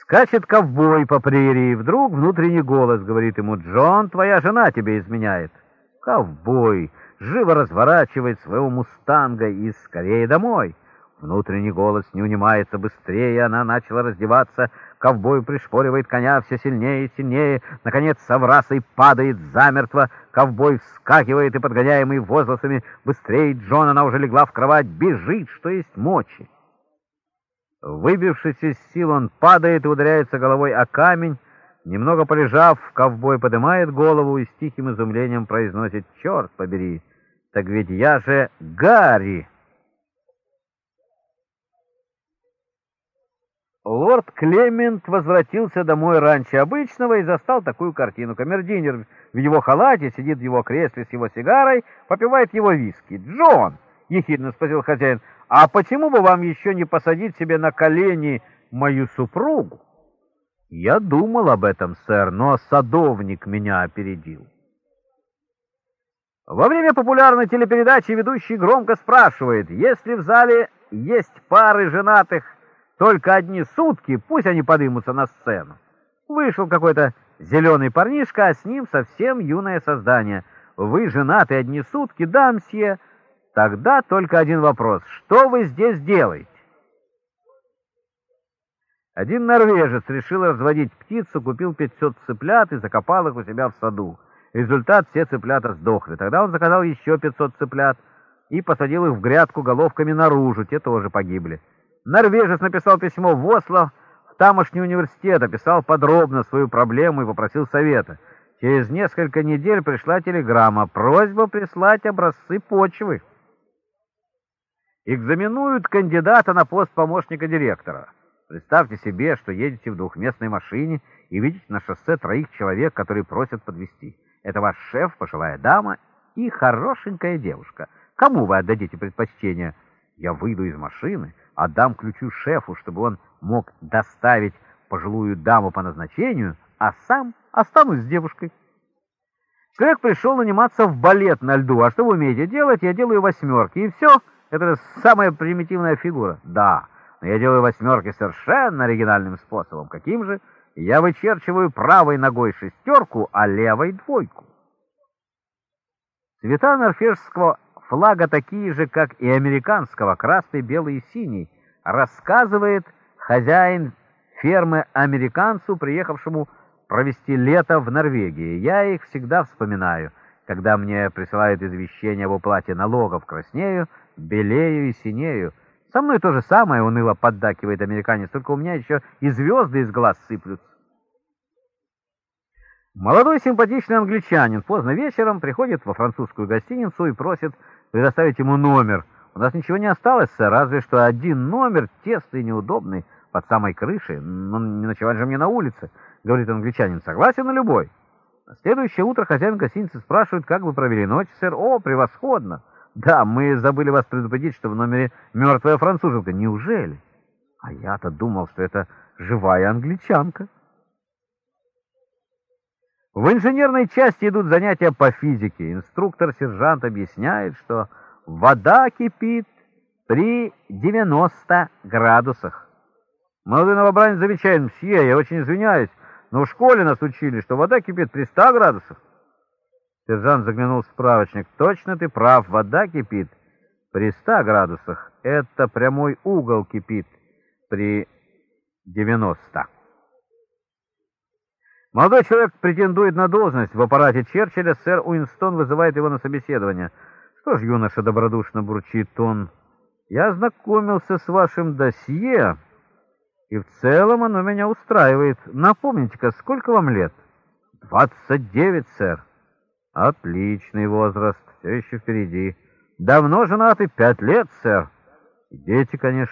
Скачет ковбой по прерии, вдруг внутренний голос говорит ему, «Джон, твоя жена тебе изменяет». Ковбой живо разворачивает своего мустанга и скорее домой. Внутренний голос не унимается быстрее, она начала раздеваться. Ковбой пришпоривает коня все сильнее и сильнее. Наконец, соврасой падает замертво. Ковбой вскакивает и, подгоняемый возгласами, быстрее Джон, она уже легла в кровать, бежит, что есть мочи. Выбившись из сил, он падает и ударяется головой о камень. Немного полежав, ковбой поднимает голову и с тихим изумлением произносит «Черт побери! Так ведь я же Гарри!» Лорд Клемент возвратился домой раньше обычного и застал такую картину. Камердинер в его халате сидит в его кресле с его сигарой, попивает его виски. «Джон!» — ехидно спросил хозяин. «А почему бы вам еще не посадить себе на колени мою супругу?» «Я думал об этом, сэр, но садовник меня опередил». Во время популярной телепередачи ведущий громко спрашивает, если в зале есть пары женатых только одни сутки, пусть они подымутся на сцену. Вышел какой-то зеленый парнишка, а с ним совсем юное создание. Вы женаты одни сутки, да, мсье? Тогда только один вопрос. Что вы здесь делаете? Один норвежец решил разводить птицу, купил 500 цыплят и закопал их у себя в саду. Результат — все цыплята сдохли. Тогда он заказал еще 500 цыплят и посадил их в грядку головками наружу, те тоже погибли. Норвежец написал письмо в Осло, в тамошний университет, описал подробно свою проблему и попросил совета. Через несколько недель пришла телеграмма, просьба прислать образцы почвы. Экзаменуют кандидата на пост помощника директора. Представьте себе, что едете в двухместной машине и видите на шоссе троих человек, которые просят подвести. Это ваш шеф, пожилая дама и хорошенькая девушка. Кому вы отдадите предпочтение? Я выйду из машины, отдам ключу шефу, чтобы он мог доставить пожилую даму по назначению, а сам останусь с девушкой. Человек пришел наниматься в балет на льду. А что вы умеете делать? Я делаю восьмерки. И все. Это самая примитивная фигура. Да, но я делаю восьмерки совершенно оригинальным способом. Каким же? Я вычерчиваю правой ногой шестерку, а левой двойку. Цвета норвежского флага такие же, как и американского, красный, белый и синий, рассказывает хозяин фермы американцу, приехавшему провести лето в Норвегии. Я их всегда вспоминаю, когда мне присылают извещение об уплате налогов, краснею, белею и синею. Со мной то же самое, уныло поддакивает американец, только у меня еще и звезды из глаз сыплются. Молодой симпатичный англичанин поздно вечером приходит во французскую гостиницу и просит предоставить ему номер. У нас ничего не осталось, сэр, разве что один номер, тесный и неудобный, под самой крышей. Ну, не ночевать же мне на улице, говорит англичанин. Согласен на любой. На следующее утро хозяин гостиницы спрашивает, как вы провели ночь, сэр. О, превосходно. Да, мы забыли вас предупредить, что в номере мертвая француженка. Неужели? А я-то думал, что это живая англичанка. В инженерной части идут занятия по физике. Инструктор-сержант объясняет, что вода кипит при 90 градусах. Молодой новобранец замечает, «Мсье, я очень извиняюсь, но в школе нас учили, что вода кипит при 100 градусах». Сержант заглянул в справочник. «Точно ты прав, вода кипит при 100 градусах. Это прямой угол кипит при 90». Молодой человек претендует на должность в аппарате Черчилля. Сэр Уинстон вызывает его на собеседование. Что ж, юноша добродушно бурчит он, я ознакомился с вашим досье, и в целом оно меня устраивает. Напомните-ка, сколько вам лет? Двадцать девять, сэр. Отличный возраст, все еще впереди. Давно женаты? Пять лет, сэр. Дети, конечно.